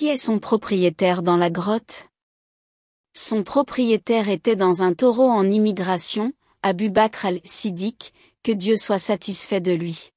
Qui est son propriétaire dans la grotte? Son propriétaire était dans un taureau en immigration, Abu Bakr al-Siddiq, que Dieu soit satisfait de lui.